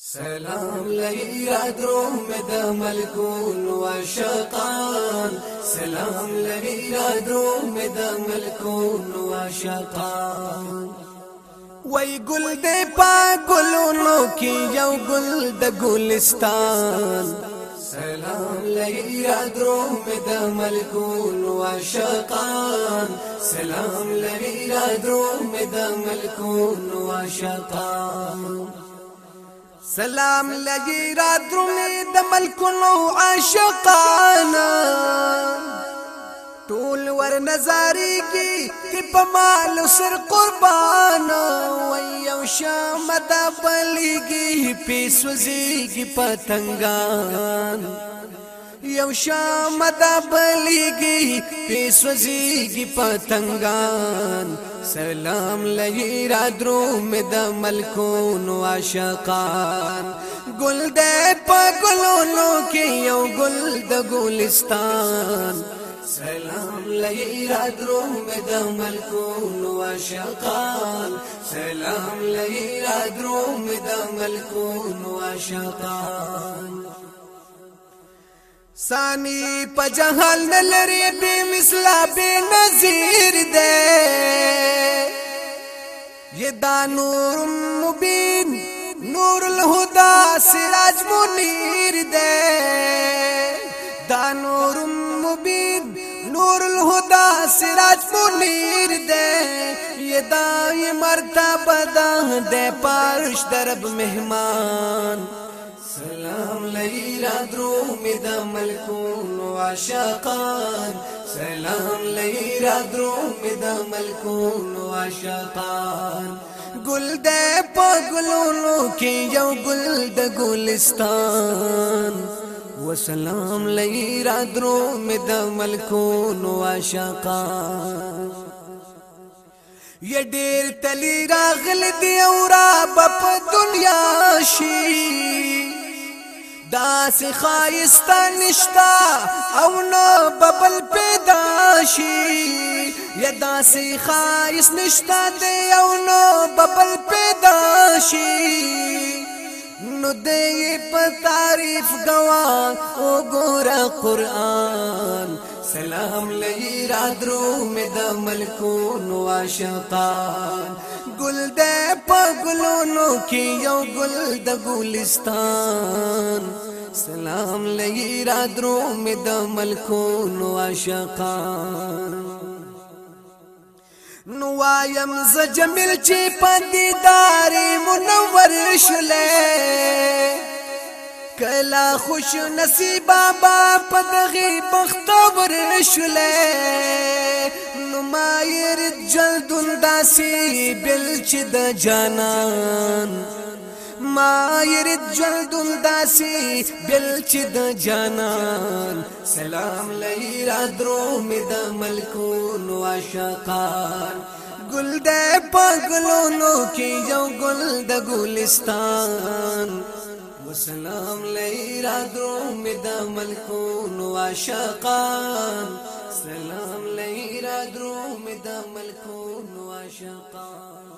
سلام لي دروم ذا الكون وشقان سلام لي دروم ذا الكون وشقان ويقول دي دې په ګلونو کې یو ګل د سلام لي دروم ذا الكون وشقان سلام لي دروم ذا الكون وشقان سلام لګی را درومې د ملکونو عاشقانا ټول ور نظاری کی کی په مال سر قربان ویو شامت بلیږي په سوزيږي پتنګان یو شامت بلیږي په سوزيږي پتنګان سلام لهی را دروم د ملکون و عاشقان گل دې په ګلونو کې یو ګل د ګلستان سلام لهی را دروم د ملکون و عاشقان سلام لهی را دروم د ملکون و عاشقان سانی په جهان لري به مثلا به نظیر دا نور مبین نور الهدى سراج منیر دے دا نور مبین نور الهدى سراج منیر دے یہ دائی مرتبہ دا دے پارش درب مہمان سلام لیلا دروم دا ملکون وعشاقان سلام لیلا دروم دا ملکون وعشاقان گل دے پاگلونو کی یو گل د گلستان و سلام لئی رادرو میں دا ملکونو آشاقان یہ دیر تلی راغل دی اورا باپ دنیا شیر دا سی خایستا نشتا او نه ببل پیدا شي یا دا سی خایس نشتا دی او نه ببل پیدا شي نو دی په تعریف غوا او ګور قران سلام لئی را درو می د ملکون عاشقان ګل دې په ګلونو کې یو ګل د ګلستان را درو مې د ملکونو عاشقان نو وایم ز جمیل چې پدیدار منور شلې کلا خوش نصیبا با پدغه بختور شلې نو مایر جلدون داسي بل چې د جانان ما يرد جلد داسي بلچ د جانان سلام ليرا درو مد ملکون واشقان ګل د پګلونو کې یو ګل د ګلستان وسلام ليرا درو مد ملکون واشقان سلام ليرا درو مد ملکون واشقان